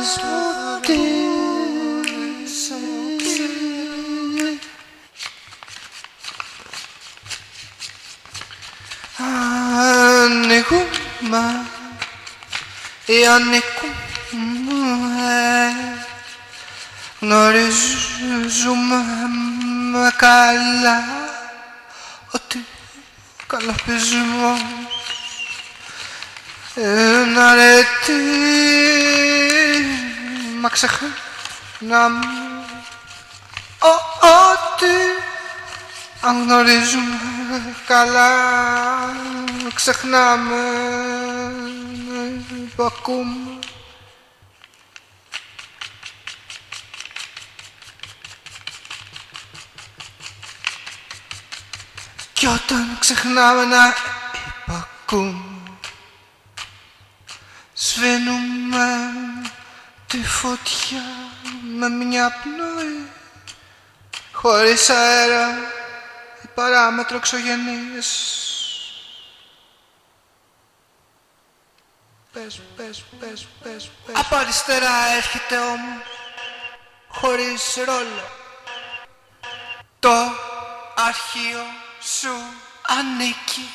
just one thing say. Anekuma, Anekuma, γνωρίζουμε καλά ότι καλαπισμό είναι αρετή. Μα ξεχνάμε ότι αν γνωρίζουμε καλά ξεχνάμε που ακούμε. Κι όταν ξεχνάμε να υπακούμε Σβήνουμε τη φωτιά με μια πνοή. Χωρίς αέρα η παράμετρο εξωγενής. Πες, πες, πες, πες, πες. Από αριστερά έρχεται όμως χωρίς ρόλο. Το αρχείο σου ανήκει